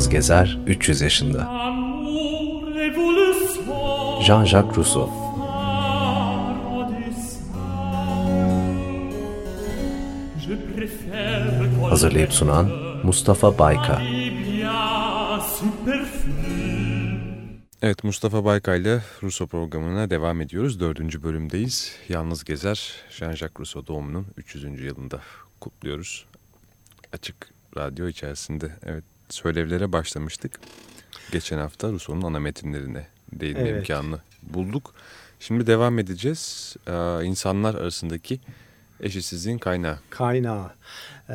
Yalnız Gezer 300 yaşında. Jean-Jacques Rousseau Hazırlayıp sunan Mustafa Bayka Evet Mustafa Bayka ile Russo programına devam ediyoruz. Dördüncü bölümdeyiz. Yalnız Gezer, Jean-Jacques Rousseau doğumunun 300. yılında kutluyoruz. Açık radyo içerisinde evet söylevlere başlamıştık. Geçen hafta Rousseau'nun ana metinlerine değinme evet. imkanını bulduk. Şimdi devam edeceğiz. Ee, insanlar arasındaki eşitsizliğin kaynağı. Kaynağı. Ee,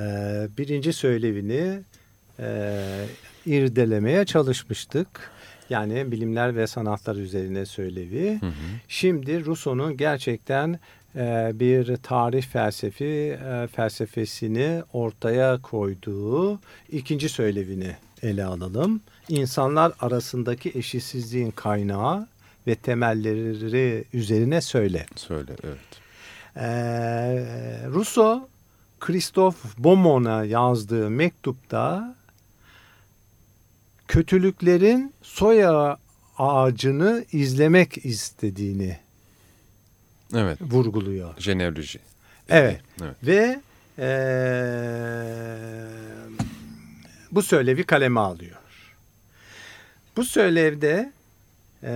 birinci söylevini e, irdelemeye çalışmıştık. Yani bilimler ve sanatlar üzerine söylevi. Hı hı. Şimdi Rousseau'nun gerçekten bir tarih felsefi e, felsefesini ortaya koyduğu ikinci söylevini ele alalım. İnsanlar arasındaki eşitsizliğin kaynağı ve temelleri üzerine söyle. Söyle, evet. Ee, Rousseau, Christophe Beaumont'a yazdığı mektupta kötülüklerin soya ağacını izlemek istediğini evet. vurguluyor. Jeneoloji. Evet. evet. Ve ee, bu söylevi kaleme alıyor. Bu söylevde e,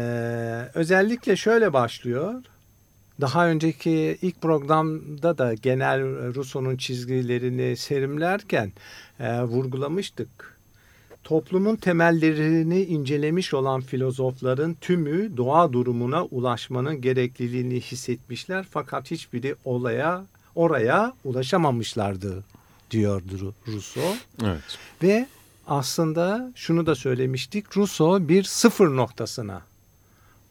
özellikle şöyle başlıyor. Daha önceki ilk programda da genel Rousseau'nun çizgilerini serimlerken e, vurgulamıştık toplumun temellerini incelemiş olan filozofların tümü doğa durumuna ulaşmanın gerekliliğini hissetmişler fakat hiçbiri olaya oraya ulaşamamışlardı diyordu Rousseau. Evet. Ve aslında şunu da söylemiştik. Rousseau bir sıfır noktasına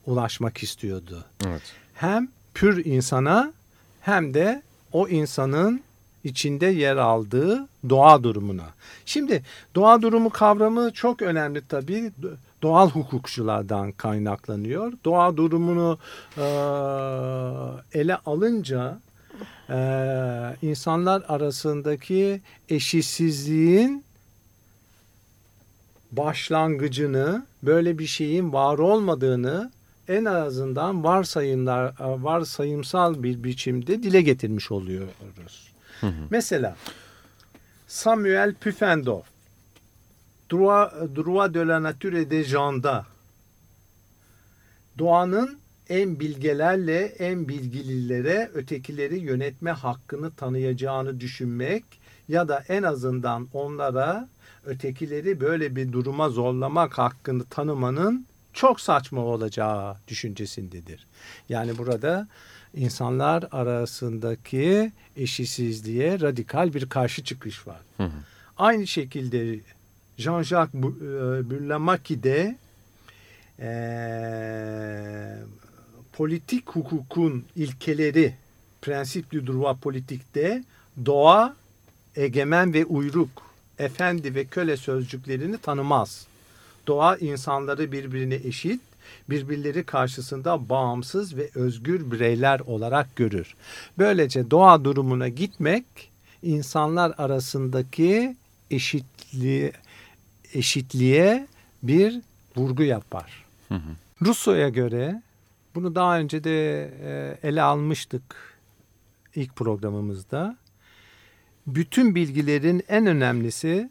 ulaşmak istiyordu. Evet. Hem pür insana hem de o insanın içinde yer aldığı doğa durumuna. Şimdi doğa durumu kavramı çok önemli tabii. Doğal hukukçulardan kaynaklanıyor. Doğa durumunu e, ele alınca e, insanlar arasındaki eşitsizliğin başlangıcını, böyle bir şeyin var olmadığını en azından varsayımlar varsayımsal bir biçimde dile getirmiş oluyoruz. Mesela Samuel Pufendorf Droit, Droit de la Nature des Genres'da doğanın en bilgelerle en bilgililere ötekileri yönetme hakkını tanıyacağını düşünmek ya da en azından onlara ötekileri böyle bir duruma zorlamak hakkını tanımanın çok saçma olacağı düşüncesindedir. Yani burada insanlar arasındaki eşitsizliğe radikal bir karşı çıkış var. Hı hı. Aynı şekilde Jean-Jacques e, Burlamaki de e, politik hukukun ilkeleri prensip du droit politikte doğa, egemen ve uyruk, efendi ve köle sözcüklerini tanımaz. Doğa insanları birbirine eşit, birbirleri karşısında bağımsız ve özgür bireyler olarak görür. Böylece doğa durumuna gitmek insanlar arasındaki eşitliğe, eşitliğe bir vurgu yapar. Hı hı. Rousseau'ya göre bunu daha önce de e, ele almıştık ilk programımızda. Bütün bilgilerin en önemlisi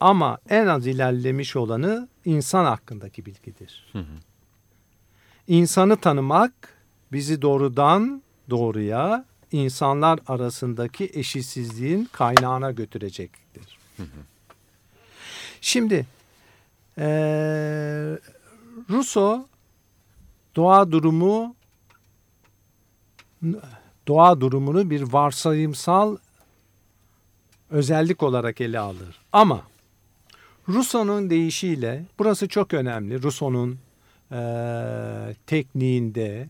ama en az ilerlemiş olanı insan hakkındaki bilgidir. Hı hı. İnsanı tanımak bizi doğrudan doğruya insanlar arasındaki eşitsizliğin kaynağına götürecektir. Hı hı. Şimdi e, Rousseau doğa durumu doğa durumunu bir varsayımsal özellik olarak ele alır. Ama Rousseau'nun deyişiyle burası çok önemli. Rousseau'nun e, tekniğinde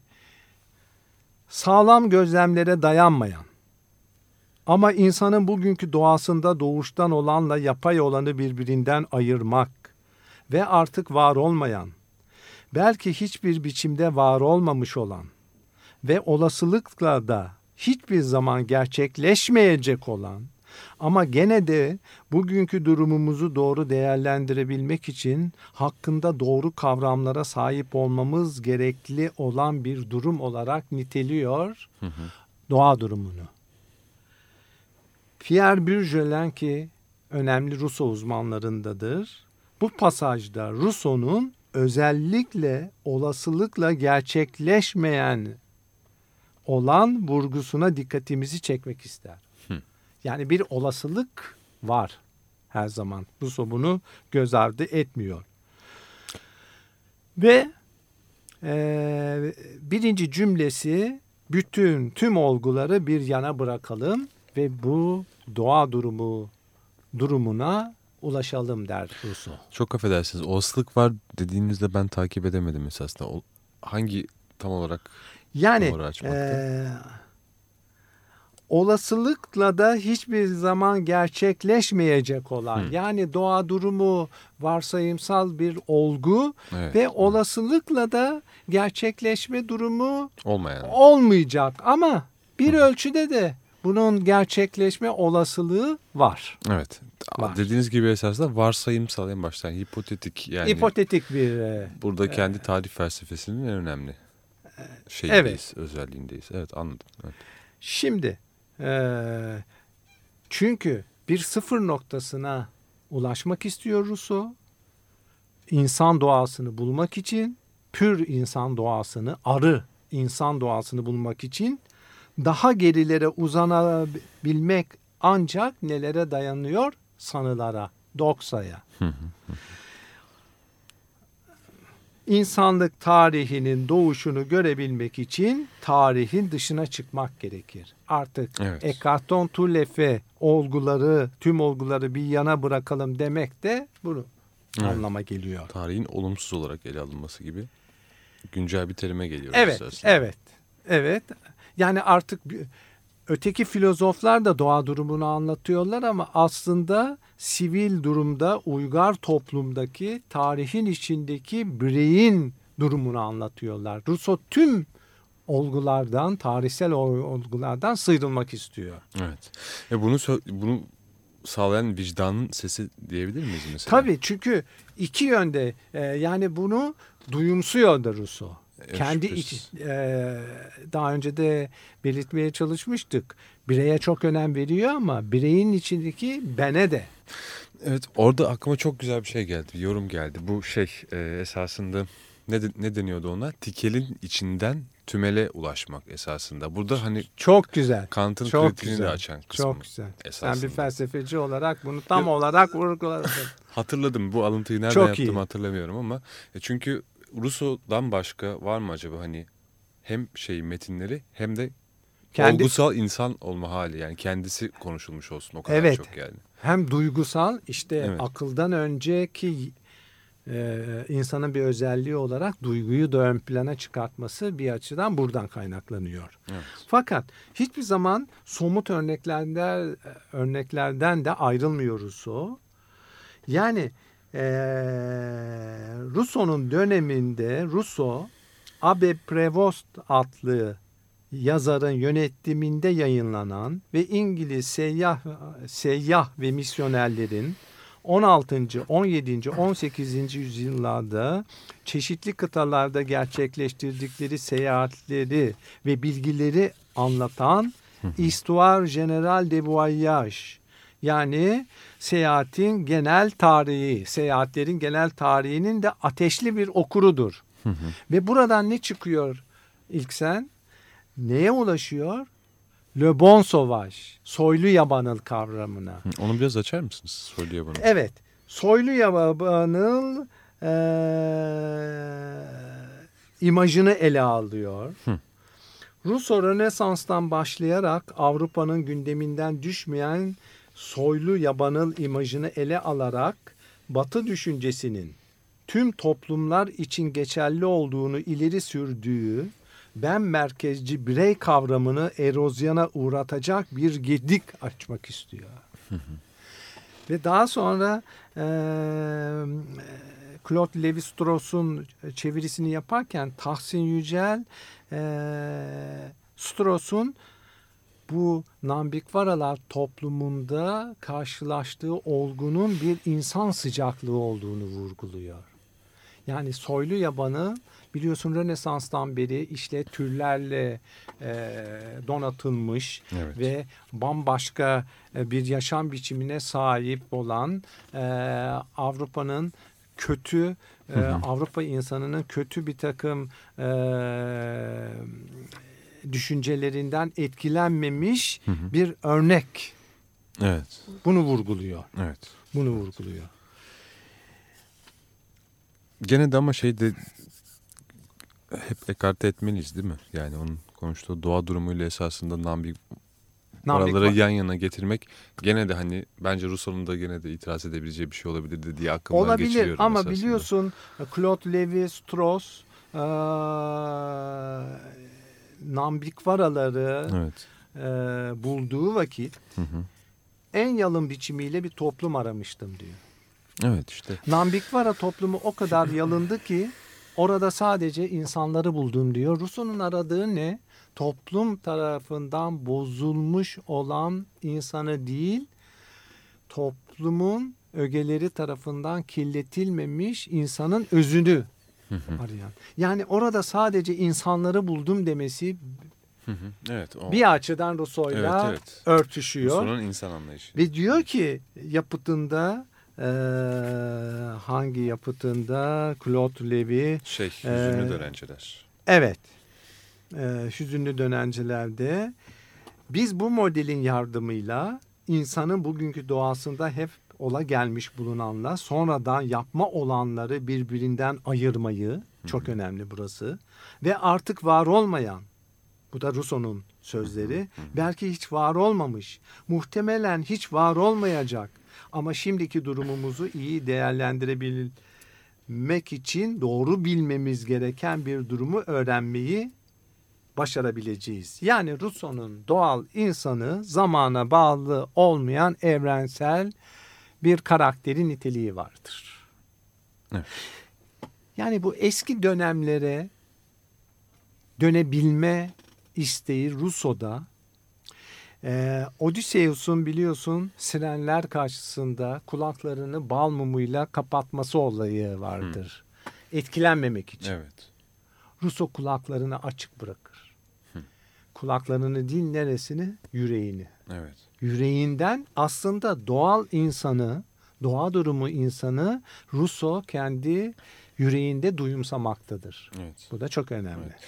sağlam gözlemlere dayanmayan ama insanın bugünkü doğasında doğuştan olanla yapay olanı birbirinden ayırmak ve artık var olmayan, belki hiçbir biçimde var olmamış olan ve olasılıkla da hiçbir zaman gerçekleşmeyecek olan Ama gene de bugünkü durumumuzu doğru değerlendirebilmek için hakkında doğru kavramlara sahip olmamız gerekli olan bir durum olarak niteliyor doğa durumunu. Pierre Bourgelin ki önemli Russo uzmanlarındadır. Bu pasajda Rousseau'nun özellikle olasılıkla gerçekleşmeyen olan vurgusuna dikkatimizi çekmek ister. Yani bir olasılık var her zaman. Rousseau bunu göz ardı etmiyor. Ve e, birinci cümlesi bütün tüm olguları bir yana bırakalım ve bu doğa durumu durumuna ulaşalım der Rousseau. Çok affedersiniz. Olasılık var dediğinizde ben takip edemedim esasında. O, hangi tam olarak Yani eee, olasılıkla da hiçbir zaman gerçekleşmeyecek olan Hı. yani doğa durumu varsayımsal bir olgu evet, ve olasılıkla da gerçekleşme durumu olmayan? olmayacak ama bir ölçüde de bunun gerçekleşme olasılığı var. Evet. Var. Dediğiniz gibi esasında varsayımsal en baştan hipotetik yani Hipotetik bir e, burada kendi tarih felsefesinin en önemli şeyindeyiz, evet. özelliğindeyiz. Evet anladım. Evet. Şimdi eee, çünkü bir sıfır noktasına ulaşmak istiyor Rousseau. İnsan doğasını bulmak için pür insan doğasını, arı insan doğasını bulmak için daha gerilere uzanabilmek ancak nelere dayanıyor? Sanılara, doksaya. İnsanlık tarihinin doğuşunu görebilmek için tarihin dışına çıkmak gerekir. Artık Evet. Ekarton Tullefe olguları, tüm olguları bir yana bırakalım demek de bunu Evet. anlama geliyor. Tarihin olumsuz olarak ele alınması gibi güncel bir terime geliyor. Evet, evet, evet. Yani artık bir- öteki filozoflar da doğa durumunu anlatıyorlar ama aslında sivil durumda uygar toplumdaki tarihin içindeki bireyin durumunu anlatıyorlar. Rousseau tüm olgulardan, tarihsel ol- olgulardan sıyrılmak istiyor. Evet. E bunu bunu sağlayan vicdanın sesi diyebilir miyiz mesela? Tabii çünkü iki yönde e, yani bunu duyumsuyor da Rousseau. Evet, Kendi iç, e, daha önce de belirtmeye çalışmıştık. Bireye çok önem veriyor ama bireyin içindeki bene de. Evet orada aklıma çok güzel bir şey geldi. Bir yorum geldi. Bu şey e, esasında ne, ne deniyordu ona? Tikelin içinden tümele ulaşmak esasında. Burada hani Çok güzel. Kant'ın Çok kritiğini de güzel. açan kısmı. Çok güzel. Sen esasında. bir felsefeci olarak bunu tam olarak vurguladın. Hatırladım bu alıntıyı nereden Çok yaptığımı iyi. hatırlamıyorum ama e, çünkü Rousseau'dan başka var mı acaba hani hem şey metinleri hem de Kendi olgusal insan olma hali yani kendisi konuşulmuş olsun o kadar Evet. çok yani. hem duygusal işte Evet. akıldan önceki e, insanın bir özelliği olarak duyguyu da ön plana çıkartması bir açıdan buradan kaynaklanıyor. Evet. Fakat hiçbir zaman somut örneklerden örneklerden de ayrılmıyoruz o. Yani e, Rousseau'nun döneminde Rousseau Abe Prevost adlı yazarın yönetiminde yayınlanan ve İngiliz seyyah seyyah ve misyonerlerin 16. 17. 18. yüzyıllarda çeşitli kıtalarda gerçekleştirdikleri seyahatleri ve bilgileri anlatan Histoire Générale de Voyage yani seyahatin genel tarihi, seyahatlerin genel tarihinin de ateşli bir okurudur. Ve buradan ne çıkıyor ilk sen? Neye ulaşıyor? Le bon sauvage, soylu yabanıl kavramına. Hı, Onu biraz açar mısınız? Söylüyor bana. Evet, soylu yabanıl eee, imajını ele alıyor. Hı. Rousseau Rönesans'tan başlayarak Avrupa'nın gündeminden düşmeyen soylu yabanıl imajını ele alarak Batı düşüncesinin tüm toplumlar için geçerli olduğunu ileri sürdüğü ben merkezci birey kavramını erozyona uğratacak bir gedik açmak istiyor. Ve daha sonra e, Claude Lévi-Strauss'un çevirisini yaparken Tahsin Yücel e, Strauss'un bu Nambikvaralar toplumunda karşılaştığı olgunun bir insan sıcaklığı olduğunu vurguluyor. Yani soylu yabanı biliyorsun Rönesans'tan beri işte türlerle e, donatılmış Evet. ve bambaşka e, bir yaşam biçimine sahip olan e, Avrupa'nın kötü e, Avrupa insanının kötü bir takım e, düşüncelerinden etkilenmemiş bir örnek Evet. bunu vurguluyor. Evet. Bunu vurguluyor. Gene de ama şey de hep ekarte etmeliyiz değil mi? Yani onun konuştuğu doğa durumuyla esasında Nambik Oraları yan yana getirmek gene de hani bence Rousseau'nun da gene de itiraz edebileceği bir şey olabilirdi diye aklımdan Olabilir geçiriyorum ama esasında. biliyorsun Claude Lévi-Strauss eee Nambikvaraları Evet. eee, bulduğu vakit Hı hı. en yalın biçimiyle bir toplum aramıştım diyor. Evet işte. Nambikvara toplumu o kadar yalındı ki orada sadece insanları buldum diyor. Rousseau'nun aradığı ne? Toplum tarafından bozulmuş olan insanı değil, toplumun ögeleri tarafından kirletilmemiş insanın özünü arayan. Yani orada sadece insanları buldum demesi. Evet. O. bir açıdan Rousseau'yla Evet, evet. örtüşüyor. Rousseau'nun insan anlayışı. Ve diyor ki yapıtında eee, hangi yapıtında Claude Lévi Şey, hüzünlü Ee, dönenciler. evet eee hüzünlü dönencilerde biz bu modelin yardımıyla insanın bugünkü doğasında hep ola gelmiş bulunanla sonradan yapma olanları birbirinden ayırmayı çok önemli burası ve artık var olmayan bu da Rousseau'nun sözleri. Belki hiç var olmamış. Muhtemelen hiç var olmayacak. Ama şimdiki durumumuzu iyi değerlendirebilmek için doğru bilmemiz gereken bir durumu öğrenmeyi başarabileceğiz. Yani Rousseau'nun doğal insanı zamana bağlı olmayan evrensel bir karakteri niteliği vardır. Evet. Yani bu eski dönemlere dönebilme isteği Rousseau'da ee, Odysseus'un biliyorsun sirenler karşısında kulaklarını bal mumuyla kapatması olayı vardır. Etkilenmemek için. Evet. Rousseau kulaklarını açık bırakır. Kulaklarını değil neresini? Yüreğini. Evet. Yüreğinden aslında doğal insanı, doğa durumu insanı Rousseau kendi yüreğinde duyumsamaktadır. Evet. Bu da çok önemli. Evet.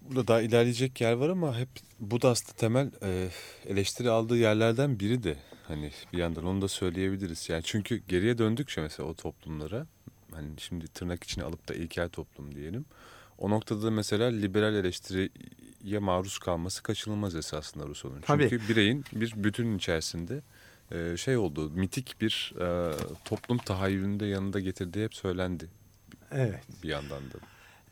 Burada daha ilerleyecek yer var ama hep bu da aslında temel e, eleştiri aldığı yerlerden biri de hani bir yandan onu da söyleyebiliriz. Yani çünkü geriye döndükçe mesela o toplumlara hani şimdi tırnak içine alıp da ilkel toplum diyelim. O noktada mesela liberal eleştiriye maruz kalması kaçınılmaz esasında Rousseau'nun. Tabii. Çünkü bireyin bir bütünün içerisinde e, şey oldu mitik bir e, toplum tahayyülünde yanında getirdiği hep söylendi Evet. bir yandan da.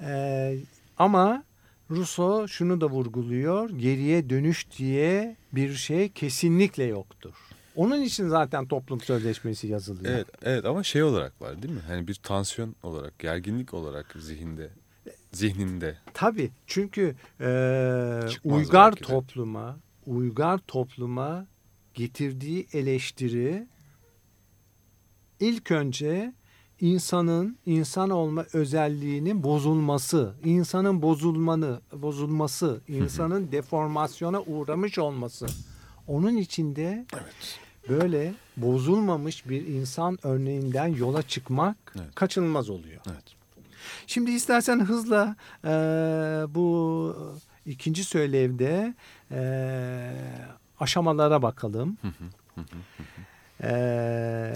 Ee, ama Rousseau şunu da vurguluyor. Geriye dönüş diye bir şey kesinlikle yoktur. Onun için zaten toplum sözleşmesi yazılıyor. Evet, evet ama şey olarak var değil mi? Hani bir tansiyon olarak, gerginlik olarak zihinde, zihninde. Tabii çünkü e, Çıkmaz uygar belki de. topluma, uygar topluma getirdiği eleştiri ilk önce insanın insan olma özelliğinin bozulması, insanın bozulmanı, bozulması, insanın deformasyona uğramış olması. Onun içinde Evet. böyle bozulmamış bir insan örneğinden yola çıkmak Evet. kaçınılmaz oluyor. Evet. Şimdi istersen hızla e, bu ikinci söylevde e, aşamalara bakalım. E,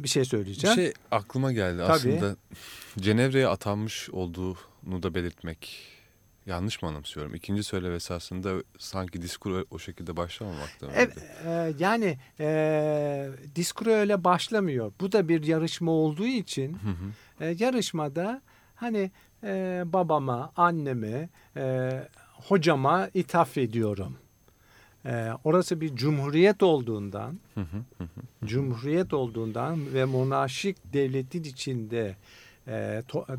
bir şey Bir söyleyeceğim. şey aklıma geldi Tabii. aslında. Cenevre'ye atanmış olduğunu da belirtmek yanlış mı anımsıyorum? İkinci söylev esasında sanki diskur o- şekilde başlamamakta mı? Evet, e, yani e, diskuru öyle başlamıyor. Bu da bir yarışma olduğu için Hı hı. e, yarışmada hani e, babama, anneme, e, hocama ithaf ediyorum. E, orası bir cumhuriyet olduğundan, Hı hı, hı hı. cumhuriyet olduğundan ve monarşik devletin içinde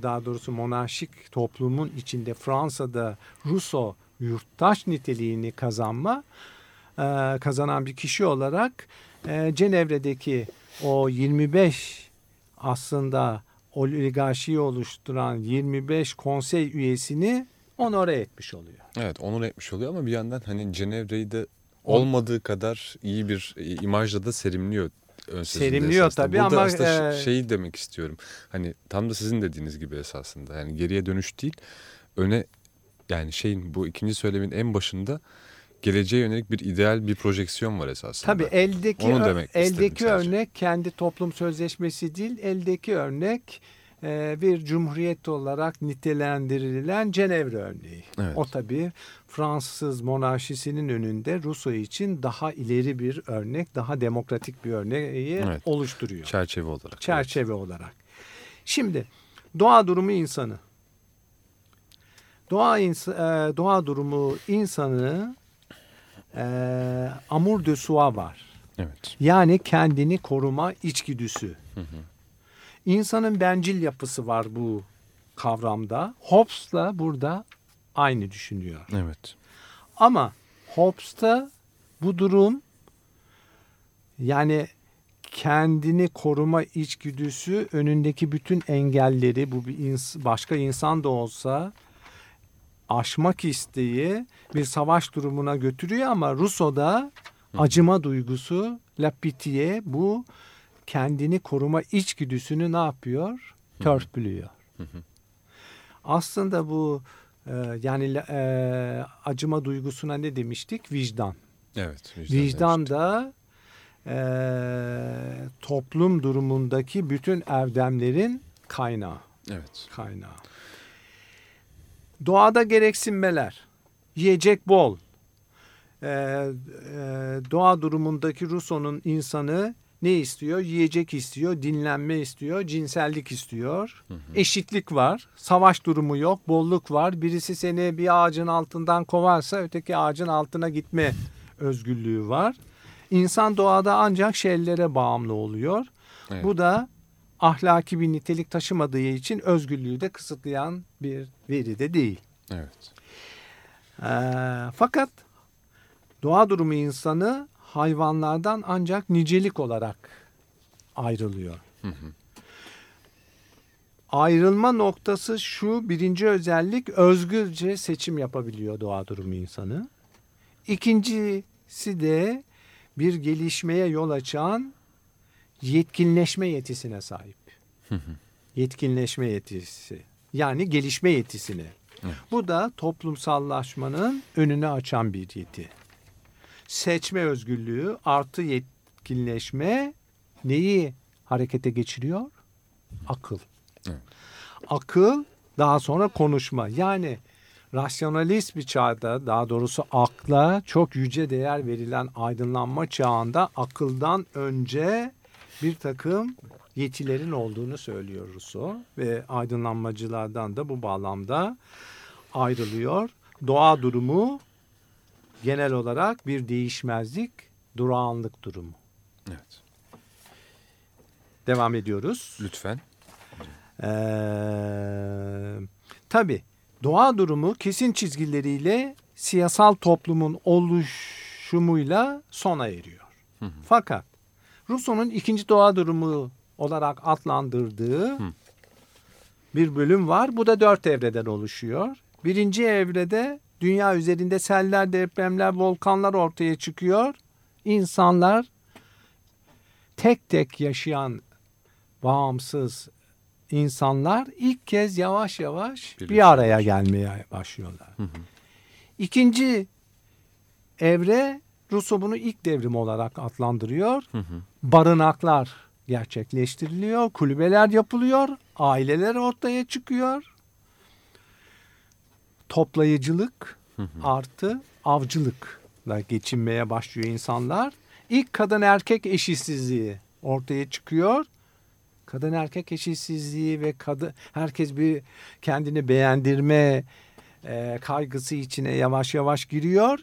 daha doğrusu monarşik toplumun içinde Fransa'da Rousseau yurttaş niteliğini kazanma e, kazanan bir kişi olarak e, Cenevre'deki o 25 aslında oligarşiyi oluşturan 25 konsey üyesini onore etmiş oluyor. Evet onur etmiş oluyor ama bir yandan hani Cenevre'yi de olmadığı kadar iyi bir e, imajla da serimliyor. Ön sözünde Serimliyor esasında. tabii Burada ama, aslında e, şeyi demek istiyorum. Hani tam da sizin dediğiniz gibi esasında. Yani geriye dönüş değil. Öne yani şeyin bu ikinci söylemin en başında geleceğe yönelik bir ideal bir projeksiyon var esasında. Tabii eldeki Onu demek eldeki sadece. örnek kendi toplum sözleşmesi değil, eldeki örnek bir cumhuriyet olarak nitelendirilen Cenevre örneği. Evet. O tabii Fransız monarşisinin önünde Rusya için daha ileri bir örnek, daha demokratik bir örneği Evet. oluşturuyor. Çerçeve olarak. Çerçeve olarak. Şimdi doğa durumu insanı. Doğa ins- e, doğa durumu insanı e, amour de soi var. Evet. Yani kendini koruma içgüdüsü. İnsanın bencil yapısı var bu kavramda. Hobbes'la burada aynı düşünüyor. Evet. Ama Hobbes'ta bu durum yani kendini koruma içgüdüsü önündeki bütün engelleri bu bir ins- başka insan da olsa aşmak isteği bir savaş durumuna götürüyor ama Rousseau'da acıma duygusu la pitié bu kendini koruma içgüdüsünü ne yapıyor? Törpülüyor. Aslında bu e, yani e, acıma duygusuna ne demiştik? Vicdan. Evet. Vicdan demiştik. da e, toplum durumundaki bütün erdemlerin kaynağı. Evet. Kaynağı. Doğada gereksinmeler. Yiyecek bol. E, e, doğa durumundaki Rousseau'nun insanı ne istiyor? Yiyecek istiyor, dinlenme istiyor, cinsellik istiyor. Eşitlik var, savaş durumu yok, bolluk var. Birisi seni bir ağacın altından kovarsa öteki ağacın altına gitme özgürlüğü var. İnsan doğada ancak şeylere bağımlı oluyor. Evet. Bu da ahlaki bir nitelik taşımadığı için özgürlüğü de kısıtlayan bir veri de değil. Evet. Ee, fakat doğa durumu insanı hayvanlardan ancak nicelik olarak ayrılıyor. Ayrılma noktası şu birinci özellik özgürce seçim yapabiliyor doğa durumu insanı. İkincisi de bir gelişmeye yol açan yetkinleşme yetisine sahip. Yetkinleşme yetisi. Yani gelişme yetisine. Bu da toplumsallaşmanın önünü açan bir yeti. Seçme özgürlüğü artı yetkinleşme neyi harekete geçiriyor? Akıl. Evet. Akıl daha sonra konuşma. Yani rasyonalist bir çağda daha doğrusu akla çok yüce değer verilen aydınlanma çağında akıldan önce bir takım yetilerin olduğunu söylüyor Rousseau ve aydınlanmacılardan da bu bağlamda ayrılıyor. Doğa durumu genel olarak bir değişmezlik, durağanlık durumu. Evet. Devam ediyoruz. Lütfen. Ee, tabii doğa durumu kesin çizgileriyle siyasal toplumun oluşumuyla sona eriyor. Fakat Rousseau'nun ikinci doğa durumu olarak adlandırdığı bir bölüm var. Bu da dört evreden oluşuyor. Birinci evrede dünya üzerinde seller, depremler, volkanlar ortaya çıkıyor. İnsanlar tek tek yaşayan bağımsız insanlar ilk kez yavaş yavaş bir Birleşiyorlar. araya gelmeye başlıyorlar. İkinci evre Rousseau bunu ilk devrim olarak adlandırıyor. Barınaklar gerçekleştiriliyor, kulübeler yapılıyor, aileler ortaya çıkıyor. Toplayıcılık artı avcılıkla geçinmeye başlıyor insanlar. İlk kadın erkek eşitsizliği ortaya çıkıyor. Kadın erkek eşitsizliği ve kadın herkes bir kendini beğendirme e, kaygısı içine yavaş yavaş giriyor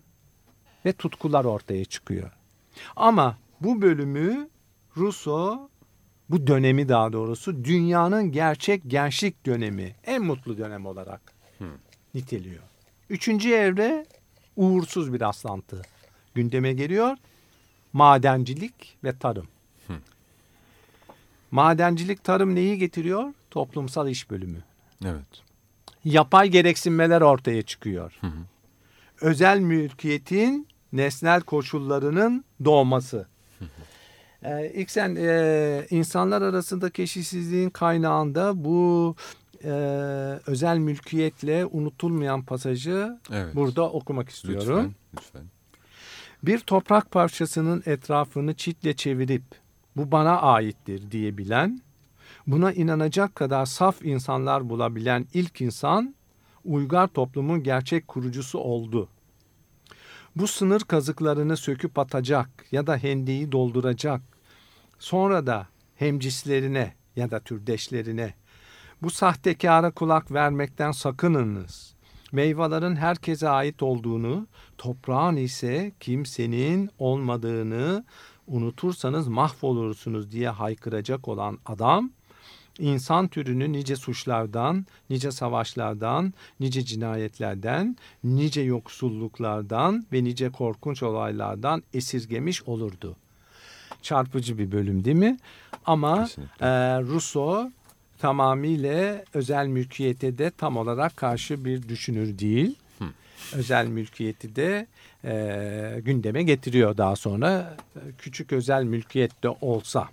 ve tutkular ortaya çıkıyor. Ama bu bölümü Rousseau bu dönemi daha doğrusu dünyanın gerçek gençlik dönemi en mutlu dönem olarak niteliyor. Üçüncü evre uğursuz bir rastlantı gündeme geliyor. Madencilik ve tarım. Madencilik, tarım neyi getiriyor? Toplumsal iş bölümü. Evet. Yapay gereksinmeler ortaya çıkıyor. Özel mülkiyetin nesnel koşullarının doğması. Ee, ilk sen e, insanlar arasındaki eşitsizliğin kaynağında bu e, özel mülkiyetle unutulmayan pasajı Evet. burada okumak istiyorum. Lütfen. Lütfen. Bir toprak parçasının etrafını çitle çevirip bu bana aittir diyebilen, buna inanacak kadar saf insanlar bulabilen ilk insan uygar toplumun gerçek kurucusu oldu. Bu sınır kazıklarını söküp atacak ya da hendeyi dolduracak. Sonra da hemcislerine ya da türdeşlerine bu sahtekara kulak vermekten sakınınız. Meyvelerin herkese ait olduğunu, toprağın ise kimsenin olmadığını unutursanız mahvolursunuz diye haykıracak olan adam, insan türünü nice suçlardan, nice savaşlardan, nice cinayetlerden, nice yoksulluklardan ve nice korkunç olaylardan esirgemiş olurdu. Çarpıcı bir bölüm değil mi? Ama Kesinlikle. e, Rousseau tamamıyla özel mülkiyete de tam olarak karşı bir düşünür değil. Özel mülkiyeti de e, gündeme getiriyor daha sonra küçük özel mülkiyet de olsa.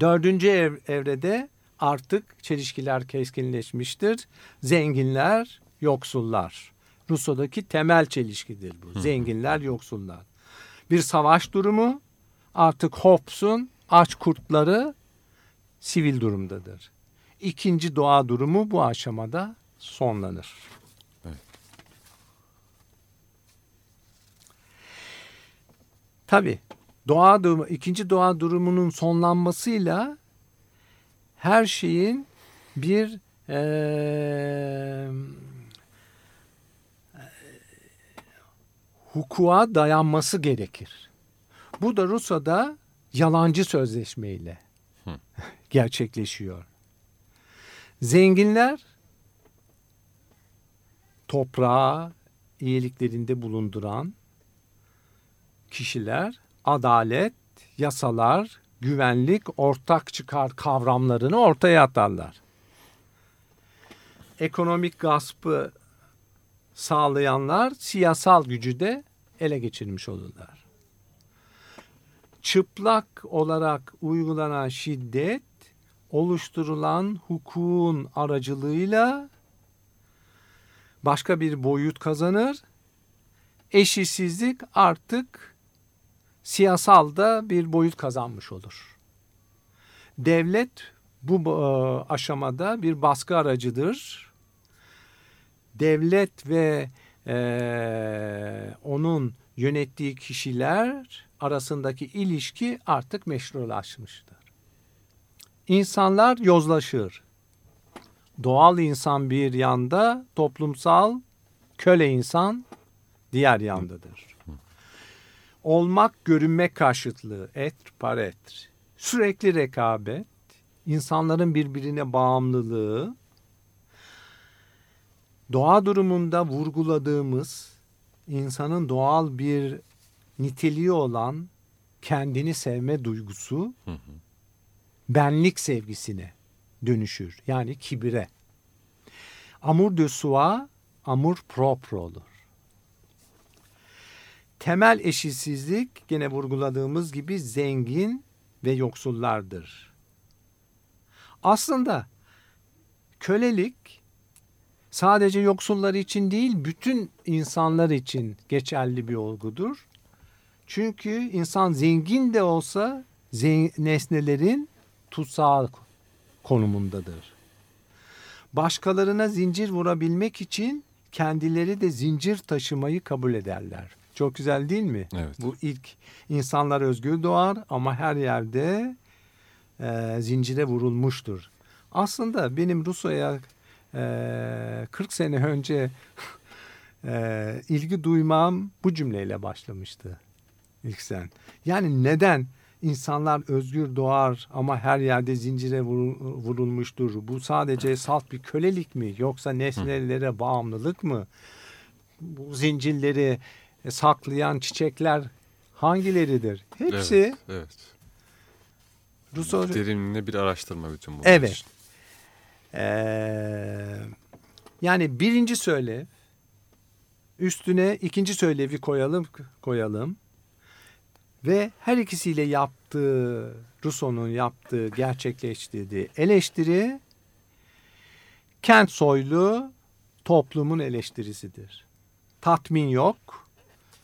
Dördüncü ev, evrede artık çelişkiler keskinleşmiştir. Zenginler, yoksullar. Rusya'daki temel çelişkidir bu. Zenginler, yoksullar. Bir savaş durumu artık Hobbes'un aç kurtları sivil durumdadır. İkinci doğa durumu bu aşamada sonlanır. Evet. Tabii doğa durumu, ikinci doğa durumunun sonlanmasıyla her şeyin bir eee hukuka dayanması gerekir. Bu da Rusya'da yalancı sözleşmeyle gerçekleşiyor. Zenginler toprağı iyiliklerinde bulunduran kişiler adalet, yasalar, güvenlik, ortak çıkar kavramlarını ortaya atarlar. Ekonomik gaspı sağlayanlar siyasal gücü de ele geçirmiş olurlar. Çıplak olarak uygulanan şiddet oluşturulan hukukun aracılığıyla başka bir boyut kazanır. Eşitsizlik artık siyasalda bir boyut kazanmış olur. Devlet bu e, aşamada bir baskı aracıdır. Devlet ve e, onun yönettiği kişiler arasındaki ilişki artık meşrulaşmıştır. İnsanlar yozlaşır. Doğal insan bir yanda, toplumsal köle insan diğer yandadır. Olmak görünmek karşıtlığı, et paret, sürekli rekabet, insanların birbirine bağımlılığı, doğa durumunda vurguladığımız insanın doğal bir niteliği olan kendini sevme duygusu benlik sevgisine dönüşür. Yani kibire. Amour de soi, amour propre olur. Temel eşitsizlik gene vurguladığımız gibi zengin ve yoksullardır. Aslında kölelik sadece yoksullar için değil bütün insanlar için geçerli bir olgudur. Çünkü insan zengin de olsa nesnelerin tutsağı konumundadır. Başkalarına zincir vurabilmek için kendileri de zincir taşımayı kabul ederler. Çok güzel değil mi? Evet. Bu ilk insanlar özgür doğar ama her yerde e, zincire vurulmuştur. Aslında benim Rusya'ya e, 40 sene önce e, ilgi duymam bu cümleyle başlamıştı ilk sen. Yani neden insanlar özgür doğar ama her yerde zincire vurulmuştur? Bu sadece salt bir kölelik mi yoksa nesnelere bağımlılık mı? bu zincirleri saklayan çiçekler hangileridir? Hepsi Evet, evet. Rousseau Derinliğine bir araştırma bütün bu. Evet. Ee, yani birinci söylev üstüne ikinci söylevi koyalım koyalım ve her ikisiyle yaptığı Rousseau'nun yaptığı gerçekleştirdiği eleştiri kent soylu toplumun eleştirisidir. Tatmin yok.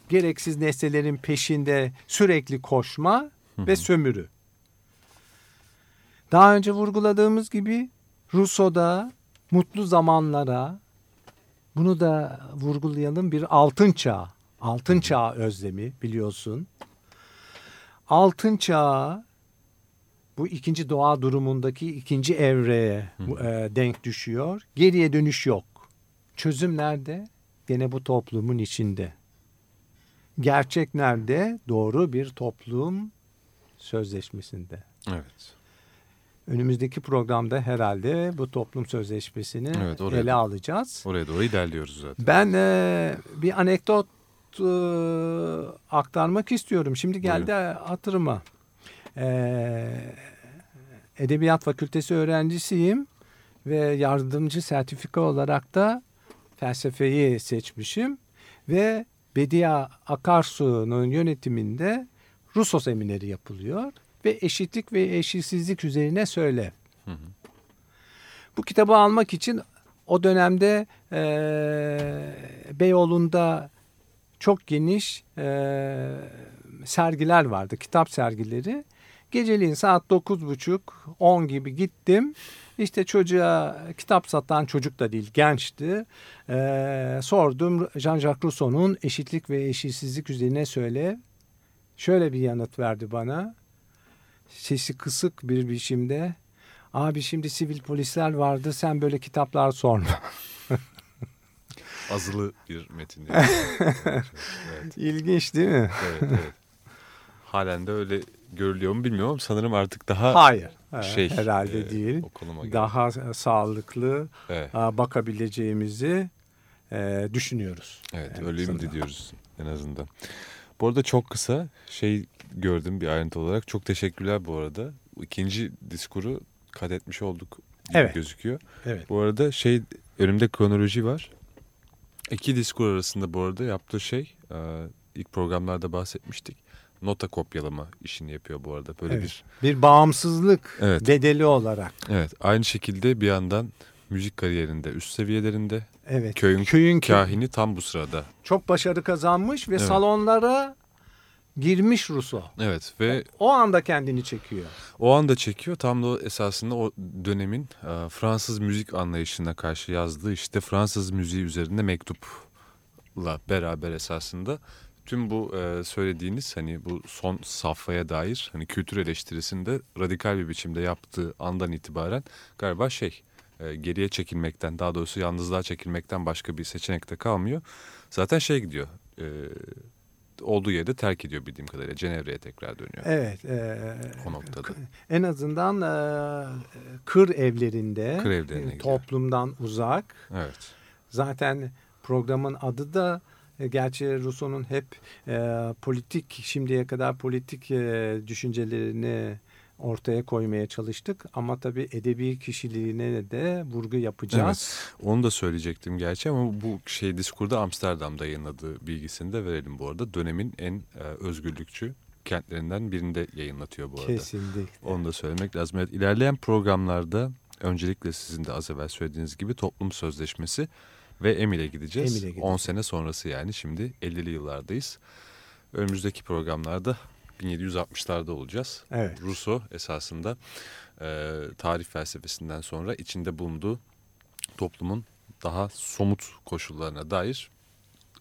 Gereksiz nesnelerin peşinde sürekli koşma ve sömürü. Daha önce vurguladığımız gibi Rousseau'da mutlu zamanlara bunu da vurgulayalım bir altın çağ. Altın çağ özlemi biliyorsun. Altın çağı bu ikinci doğa durumundaki ikinci evreye e, denk düşüyor. Geriye dönüş yok. Çözüm nerede? Gene bu toplumun içinde. Gerçek nerede? Doğru bir toplum sözleşmesinde. Evet. Önümüzdeki programda herhalde bu toplum sözleşmesini Evet, oraya ele alacağız. Oraya doğru ilerliyoruz zaten. Ben e, bir anekdot e, aktarmak istiyorum. Şimdi geldi hatırıma. E, Edebiyat Fakültesi öğrencisiyim ve yardımcı sertifika olarak da felsefeyi seçmişim ve Bediye Akarsu'nun yönetiminde Russo semineri yapılıyor ve eşitlik ve eşitsizlik üzerine söyle. Hı hı. Bu kitabı almak için o dönemde e, Beyoğlu'nda çok geniş e, sergiler vardı, kitap sergileri. Geceliğin saat 9.30-10 gibi gittim. İşte çocuğa kitap satan çocuk da değil gençti. E, sordum Jean-Jacques Rousseau'nun eşitlik ve eşitsizlik üzerine söyle. Şöyle bir yanıt verdi bana. Sesi kısık bir biçimde. Abi şimdi sivil polisler vardı sen böyle kitaplar sorma. Azılı bir metin. yani. evet, İlginç değil mi? evet, evet. Halen de öyle görülüyor mu bilmiyorum ama sanırım artık daha Hayır. e, şey herhalde e, değil. O konuma geldi. Daha e, sağlıklı Evet, e, bakabileceğimizi e, düşünüyoruz. evet En öyle ümit ediyoruz en azından. Bu arada çok kısa şey gördüm bir ayrıntı olarak. Çok teşekkürler bu arada. İkinci diskuru kat etmiş olduk gibi Evet. gözüküyor. Evet. Bu arada şey önümde kronoloji var. İki diskur arasında bu arada yaptığı şey e, ilk programlarda bahsetmiştik. Nota kopyalama işini yapıyor bu arada. Böyle Evet. bir Bir bağımsızlık Evet. bedeli olarak. evet aynı şekilde bir yandan müzik kariyerinde üst seviyelerinde Evet. köyün, Köyün kö- kahini tam bu sırada. çok başarı kazanmış ve Evet. salonlara girmiş Rousseau. Evet ve O anda kendini çekiyor. o anda çekiyor tam da o esasında o dönemin e, Fransız müzik anlayışına karşı yazdığı işte Fransız müziği üzerinde mektupla beraber esasında tüm bu e, söylediğiniz hani bu son safhaya dair hani kültür eleştirisinde radikal bir biçimde yaptığı andan itibaren galiba şey e, geriye çekilmekten daha doğrusu yalnızlığa çekilmekten başka bir seçenek de kalmıyor. Zaten şey gidiyor e, olduğu yerde terk ediyor bildiğim kadarıyla Cenevre'ye tekrar dönüyor Evet. e, o noktada. en azından e, kır evlerinde Kır evlerine e, gidiyor. toplumdan uzak. Evet. Zaten programın adı da e, gerçi Rousseau'nun hep e, politik şimdiye kadar politik e, düşüncelerini ortaya koymaya çalıştık ama tabii edebi kişiliğine de vurgu yapacağız. Onu da söyleyecektim gerçi ama bu şey diskurda Amsterdam'da yayınladığı bilgisini de verelim bu arada. Dönemin en e, özgürlükçü kentlerinden birinde yayınlatıyor bu arada. Kesinlikle. Onu da söylemek lazım. Evet, ilerleyen programlarda öncelikle sizin de az evvel söylediğiniz gibi toplum sözleşmesi ve Emil'e gideceğiz. Emil'e gideceğiz. 10 sene sonrası yani şimdi 50'li yıllardayız. Önümüzdeki programlarda 1760'larda olacağız. Evet. Rousseau esasında e, tarih felsefesinden sonra içinde bulunduğu toplumun daha somut koşullarına dair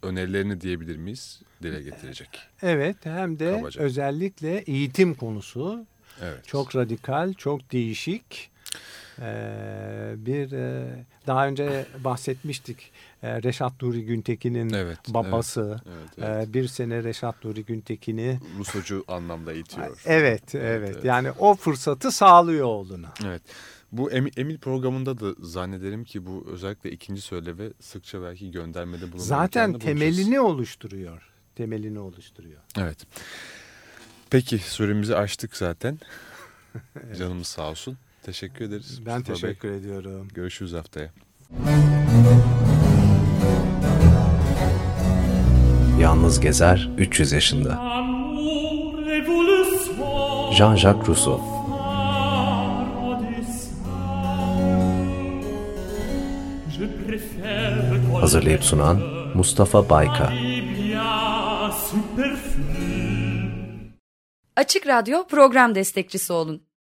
önerilerini diyebilir miyiz dile getirecek. Evet hem de Kabaca. özellikle eğitim konusu Evet. çok radikal, çok değişik. Ee, bir e, daha önce bahsetmiştik e, Reşat Nuri Güntekin'in Evet, babası. Evet, evet. Ee, bir sene Reşat Nuri Güntekin'i Rusocu anlamda eğitiyor. evet, evet yani o fırsatı sağlıyor oğluna. Evet. Bu Emil, programında da zannederim ki bu özellikle ikinci söyleve sıkça belki göndermede bulunma Zaten temelini oluşturuyor. Temelini oluşturuyor. Evet. Peki süremizi açtık zaten. Canımız sağ olsun. Teşekkür ederiz. Ben Mustafa Bey. teşekkür ediyorum. Görüşürüz haftaya. Yalnız Gezer 300 yaşında. Jean-Jacques Rousseau. Hazırlayıp sunan Mustafa Bayka. Açık Radyo program destekçisi olun.